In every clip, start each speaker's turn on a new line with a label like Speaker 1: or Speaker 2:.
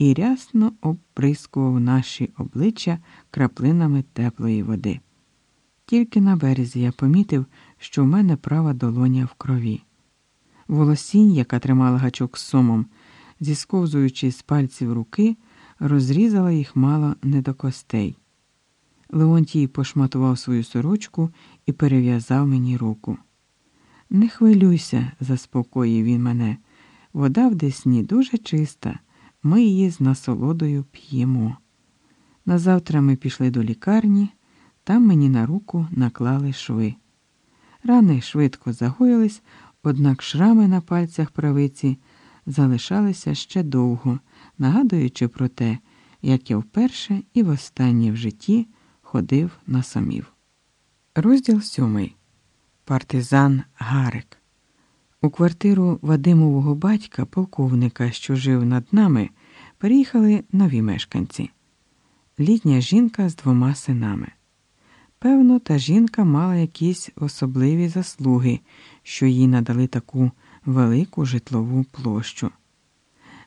Speaker 1: і рясно обприскував наші обличчя краплинами теплої води. Тільки на березі я помітив, що в мене права долоня в крові. Волосінь, яка тримала гачок з сомом, зісковзуючи з пальців руки, розрізала їх мало не до костей. Леонтій пошматував свою сорочку і перев'язав мені руку. Не хвилюйся, заспокоїв він мене. Вода в десні дуже чиста, ми її з насолодою п'ємо. Назавтра ми пішли до лікарні, там мені на руку наклали шви. Рани швидко загоїлись, однак шрами на пальцях правиці залишалися ще довго, нагадуючи про те, як я вперше і востаннє в житті ходив на самів. Розділ сьомий. Партизан Гарик. У квартиру Вадимового батька, полковника, що жив над нами, переїхали нові мешканці. Літня жінка з двома синами. Певно, та жінка мала якісь особливі заслуги, що їй надали таку велику житлову площу.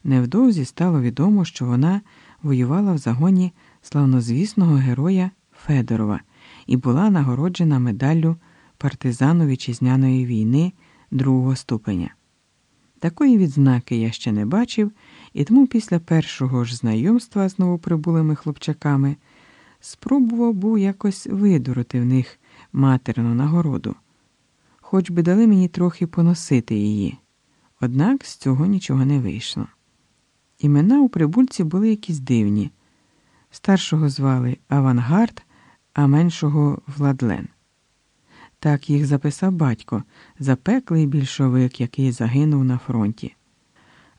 Speaker 1: Невдовзі стало відомо, що вона воювала в загоні славнозвісного героя Федорова і була нагороджена медаллю партизану вітчизняної війни другого ступеня. Такої відзнаки я ще не бачив, і тому після першого ж знайомства з новоприбулими хлопчаками спробував був якось видурити в них материну нагороду, хоч би дали мені трохи поносити її. Однак з цього нічого не вийшло. Імена у прибульці були якісь дивні. Старшого звали Авангард, а меншого Владлен. Так їх записав батько, запеклий більшовик, який загинув на фронті.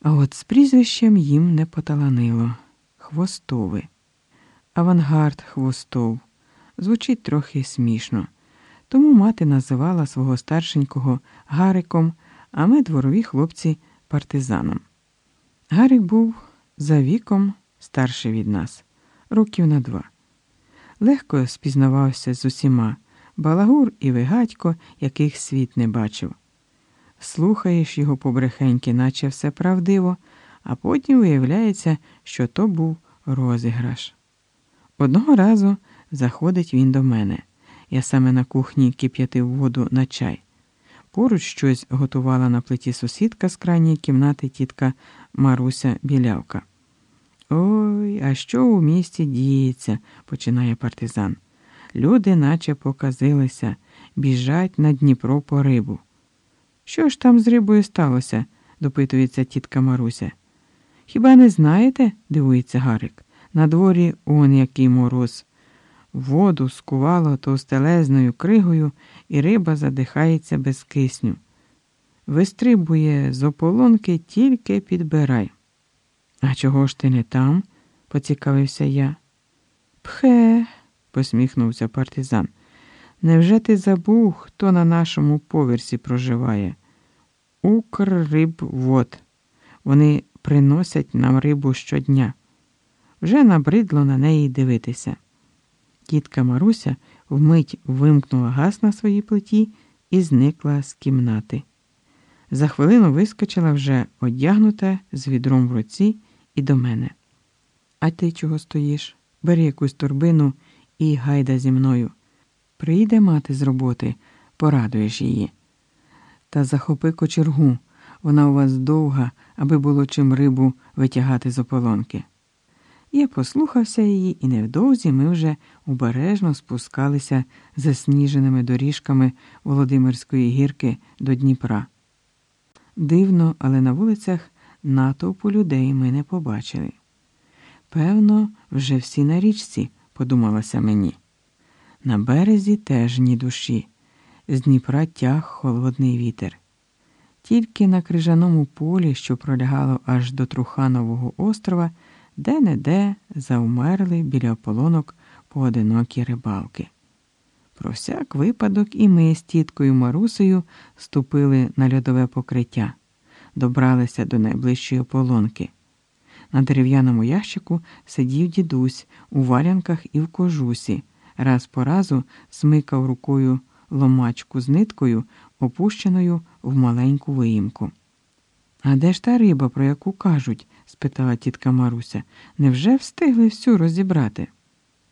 Speaker 1: А от з прізвищем їм не поталанило хвостове. Авангард хвостов. Звучить трохи смішно. Тому мати називала свого старшенького Гариком, а ми дворові хлопці партизаном. Гарик був за віком старший від нас, років на два. Легко спізнавався з усіма балагур і вигадько, яких світ не бачив. Слухаєш його побрехеньки, наче все правдиво, а потім виявляється, що то був розіграш. Одного разу заходить він до мене. Я саме на кухні кип'ятив воду на чай. Поруч щось готувала на плиті сусідка з крайньої кімнати тітка Маруся Білявка. Ой, а що у місті діється, починає партизан. Люди наче показилися, біжать на Дніпро по рибу. Що ж там з рибою сталося? допитується тітка Маруся. Хіба не знаєте? дивується Гарик. На дворі он який мороз. Воду скувало товстелезною кригою, і риба задихається без кисню. Вистрибує з ополонки тільки підбирай. А чого ж ти не там? поцікавився я. Пхе, посміхнувся партизан. Невже ти забув, хто на нашому поверсі проживає? Укррибвод. Вони приносять нам рибу щодня. Вже набридло на неї дивитися. Тітка Маруся вмить вимкнула газ на своїй плиті і зникла з кімнати. За хвилину вискочила вже одягнута з відром в руці і до мене. А ти чого стоїш? Бери якусь торбину і гайда зі мною. Прийде мати з роботи, порадуєш її. Та захопи кочергу, вона у вас довга, аби було чим рибу витягати з ополонки. Я послухався її, і невдовзі ми вже обережно спускалися засніженими доріжками Володимирської гірки до Дніпра. Дивно, але на вулицях натовпу людей ми не побачили. Певно, вже всі на річці, подумалося мені. На березі теж ні душі, з Дніпра тяг холодний вітер. Тільки на крижаному полі, що пролягало аж до Труханового острова, де-не-де завмерли біля ополонок поодинокі рибалки. Про всяк випадок і ми з тіткою Марусею ступили на льодове покриття, добралися до найближчої ополонки. На дерев'яному ящику сидів дідусь у валянках і в кожусі, раз по разу смикав рукою ломачку з ниткою, опущеною в маленьку виїмку. А де ж та риба, про яку кажуть? спитала тітка Маруся. Невже встигли всю розібрати?